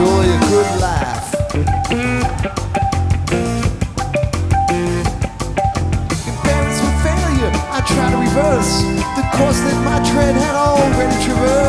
enjoy a good laugh. Embarrassed with failure, I try to reverse the course that my tread had already traversed.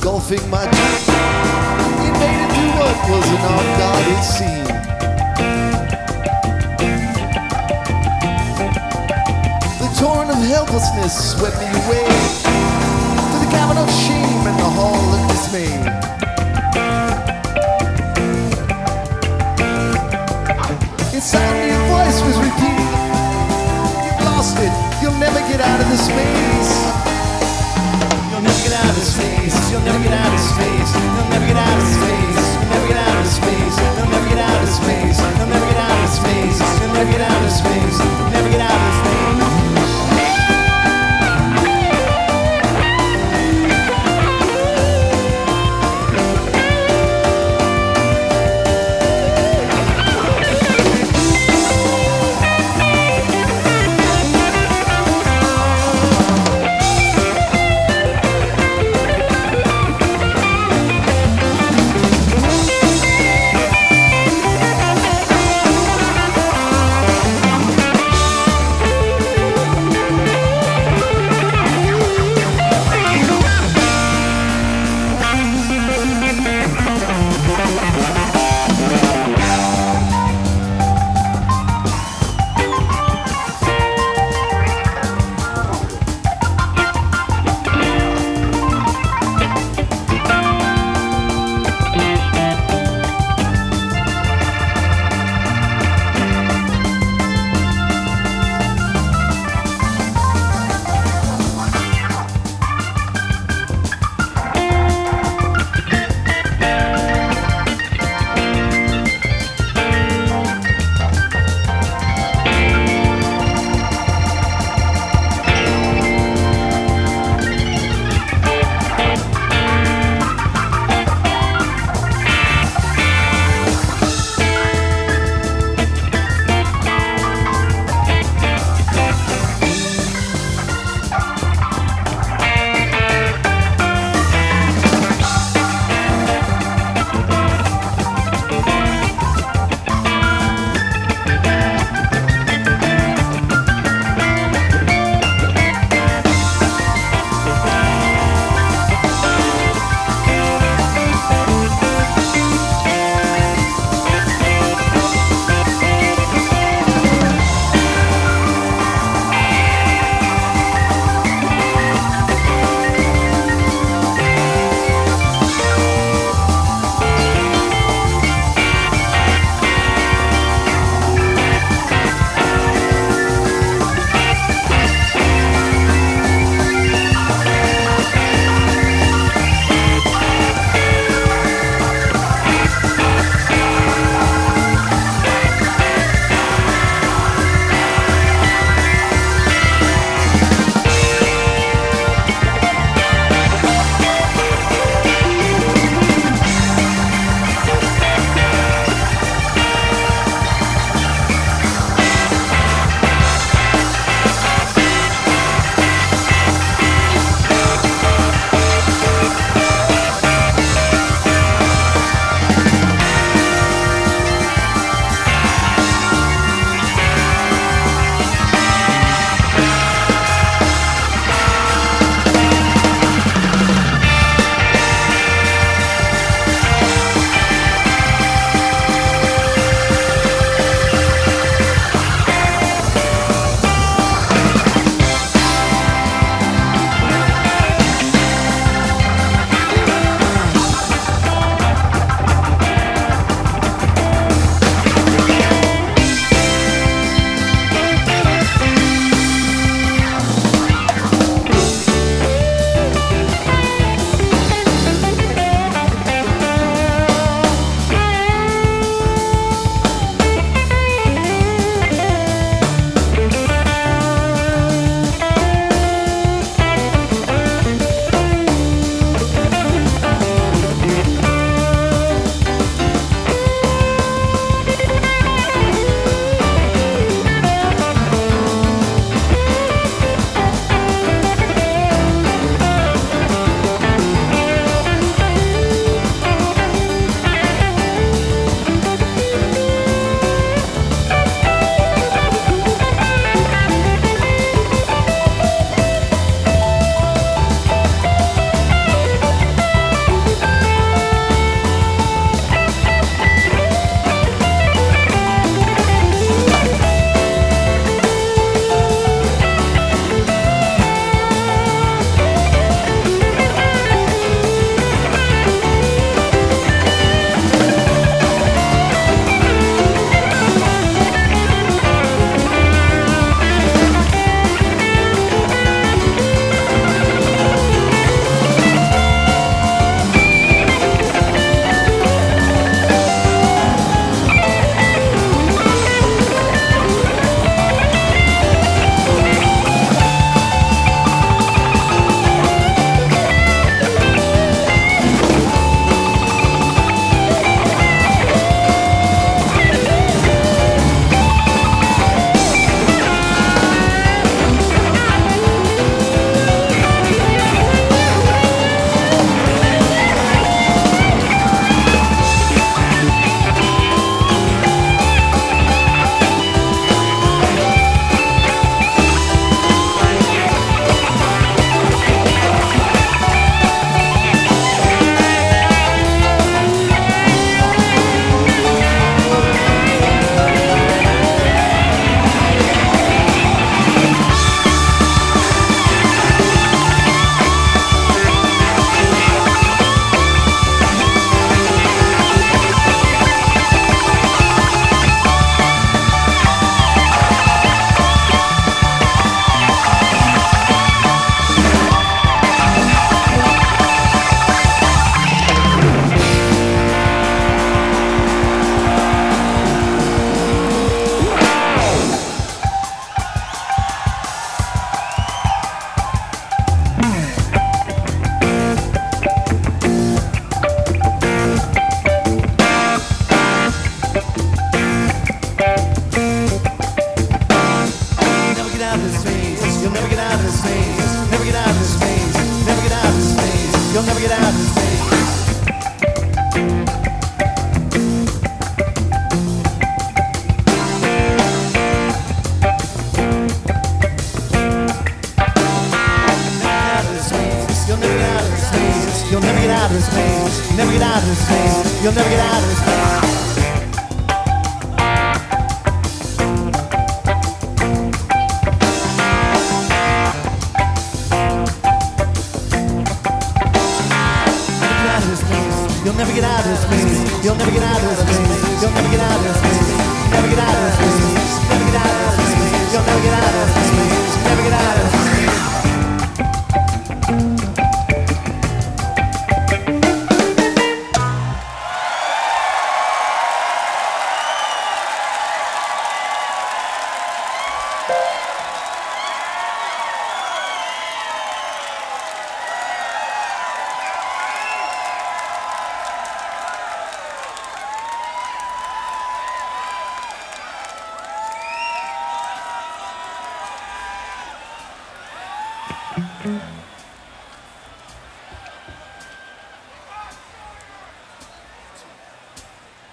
Engulfing my dream, it made it do what was an unguarded scene. The torrent of helplessness swept me away to the cavern of shame and the hall of dismay. Inside me a voice was repeating, You've lost it, you'll never get out of this maze. You'll never get out of this maze. You'll never get out of space. You'll never get out of this